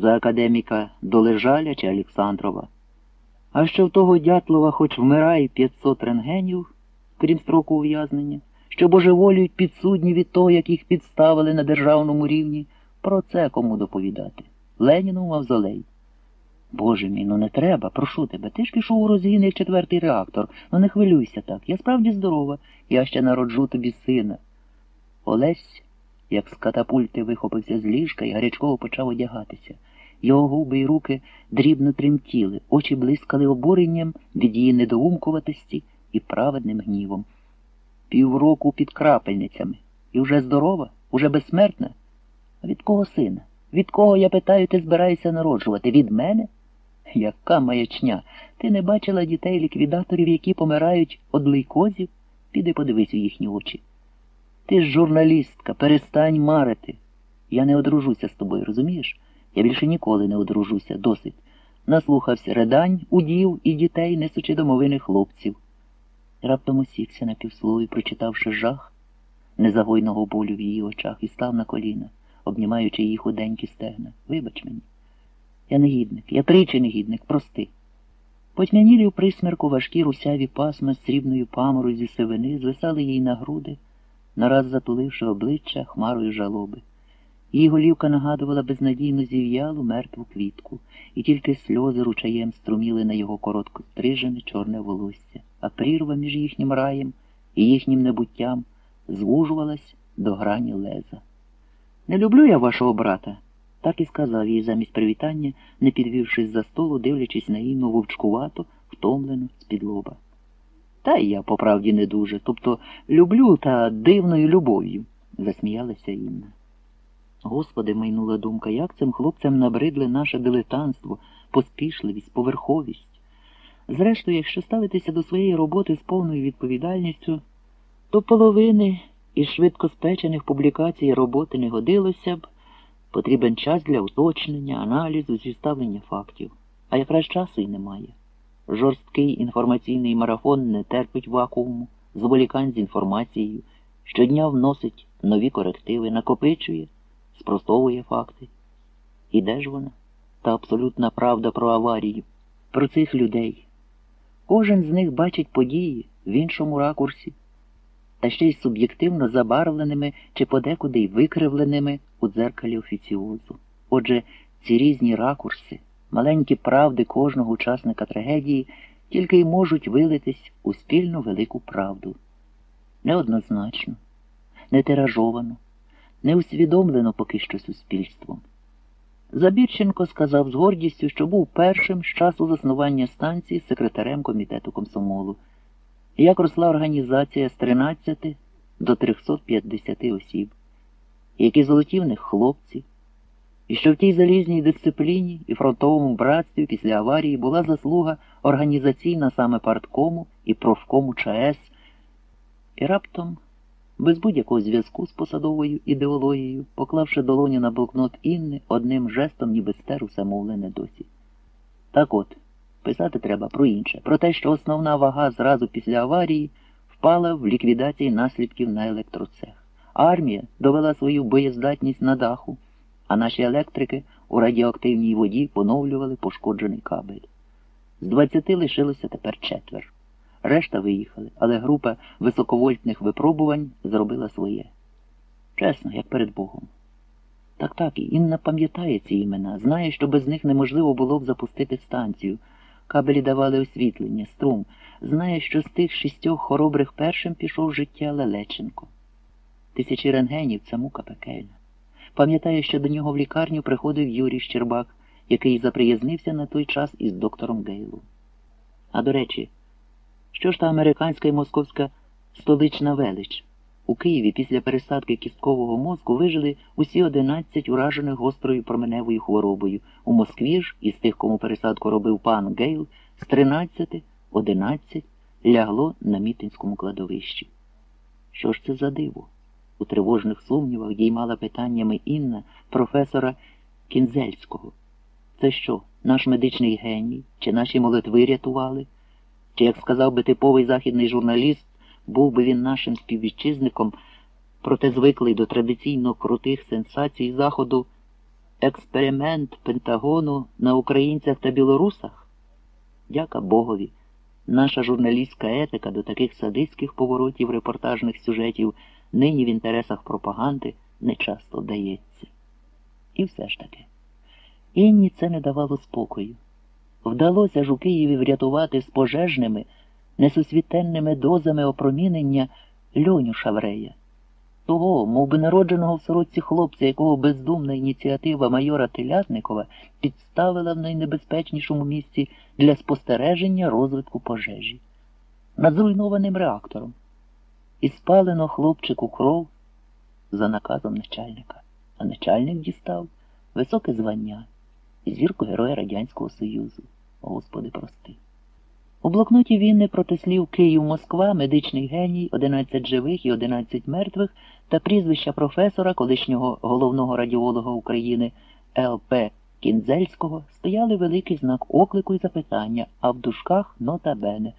за академіка Долежаля чи Олександрова. А що в того Дятлова хоч вмирає 500 рентгенів, крім строку ув'язнення, що божеволюють підсудні від того, як їх підставили на державному рівні, про це кому доповідати? Леніну мавзолей. Боже мій, ну не треба, прошу тебе. Ти ж пішов у розгін як четвертий реактор. Ну не хвилюйся так. Я справді здорова. Я ще народжу тобі сина. Олесь, як з катапульти вихопився з ліжка і гарячково почав одягатися. Його губи й руки дрібно тремтіли, очі блискали обуренням від її недоумкуватості і праведним гнівом. Півроку під крапельницями. І вже здорова, уже безсмертна. А від кого сина? Від кого, я питаю, ти збираєшся народжувати? Від мене? Яка маячня? Ти не бачила дітей ліквідаторів, які помирають од лейкозів? Піди подивись у їхні очі. Ти ж журналістка, перестань марити. Я не одружуся з тобою, розумієш? Я більше ніколи не одружуся, досить. Наслухався ридань, удів і дітей, несучи домовини хлопців. Раптом осікся на півслові, прочитавши жах незагойного болю в її очах, і став на коліна, обнімаючи її худенькі стегна. Вибач мені. Я негідник, я тричі негідник, прости. Потьмянілі в присмерку важкі русяві пасма з срібною паморою зі сивини звисали їй на груди, нараз затуливши обличчя хмарою жалоби. Її голівка нагадувала безнадійно зів'ялу мертву квітку, і тільки сльози ручаєм струміли на його коротко стрижене чорне волосся, а прірва між їхнім раєм і їхнім небуттям звужувалась до грані леза. Не люблю я вашого брата, так і сказав їй замість привітання, не підвівшись за столу, дивлячись на Інну вовчкувато, втомлену з-під лоба. Та й я, по правді, не дуже, тобто люблю та дивною любов'ю, засміялася Інна. Господи, майнула думка, як цим хлопцям набридли наше дилетантство, поспішливість, поверховість. Зрештою, якщо ставитися до своєї роботи з повною відповідальністю, то половини із швидкоспечених публікацій роботи не годилося б, потрібен час для уточнення, аналізу, зіставлення фактів. А якраз часу й немає. Жорсткий інформаційний марафон не терпить вакууму, зволікань з інформацією, щодня вносить нові корективи, накопичує, спростовує факти. І де ж вона? Та абсолютна правда про аварію, про цих людей. Кожен з них бачить події в іншому ракурсі, та ще й суб'єктивно забарвленими чи подекуди й викривленими у дзеркалі офіціозу. Отже, ці різні ракурси, маленькі правди кожного учасника трагедії тільки й можуть вилитись у спільну велику правду. Неоднозначно, не тиражовано, не усвідомлено поки що суспільством. Забірченко сказав з гордістю, що був першим з часу заснування станції секретарем комітету комсомолу. Як росла організація з 13 до 350 осіб, які золоті в хлопці, і що в тій залізній дисципліні і фронтовому братстві після аварії була заслуга організаційна саме парткому і профкому ЧАЕС, і раптом, без будь-якого зв'язку з посадовою ідеологією, поклавши долоню на блокнот Інни, одним жестом ніби стер усе мовлене досі. Так от. Писати треба про інше, про те, що основна вага зразу після аварії впала в ліквідації наслідків на електроцех. Армія довела свою боєздатність на даху, а наші електрики у радіоактивній воді поновлювали пошкоджений кабель. З двадцяти лишилося тепер четвер. Решта виїхали, але група високовольтних випробувань зробила своє. Чесно, як перед Богом. Так так, Інна пам'ятає ці імена, знає, що без них неможливо було б запустити станцію. Кабелі давали освітлення, струм. Знає, що з тих шістьох хоробрих першим пішов життя Лелеченко. Тисячі рентгенів це мука пекельна. Пам'ятає, що до нього в лікарню приходив Юрій Щербак, який заприязнився на той час із доктором Гейлу. А до речі, що ж та американська і московська столична велич? У Києві після пересадки кісткового мозку вижили усі 11 уражених гострою променевою хворобою. У Москві ж, із тих, кому пересадку робив пан Гейл, з 13 11 лягло на мітинському кладовищі. Що ж це за диво? У тривожних сумнівах діймала питаннями Інна професора Кінзельського. Це що, наш медичний геній, чи наші молитви рятували? Чи, як сказав би типовий західний журналіст, був би він нашим співвітчизником, проте звиклий до традиційно крутих сенсацій Заходу, експеримент Пентагону на українцях та білорусах? Дяка Богові, наша журналістська етика до таких садистських поворотів репортажних сюжетів нині в інтересах пропаганди не часто вдається. І все ж таки, Інні це не давало спокою. Вдалося ж у Києві врятувати з пожежними, несусвітенними дозами опромінення льоню Шаврея, того, мов би народженого в сорочці хлопця, якого бездумна ініціатива майора Телятникова підставила в найнебезпечнішому місці для спостереження розвитку пожежі, над зруйнованим реактором, і спалено хлопчику кров за наказом начальника, а начальник дістав високе звання зірку Героя Радянського Союзу. Господи, прости. У блокноті війни проти слів Київ-Москва, медичний геній, 11 живих і 11 мертвих та прізвища професора, колишнього головного радіолога України Л.П. Кінзельського стояли великий знак оклику і запитання, а в дужках нота бене.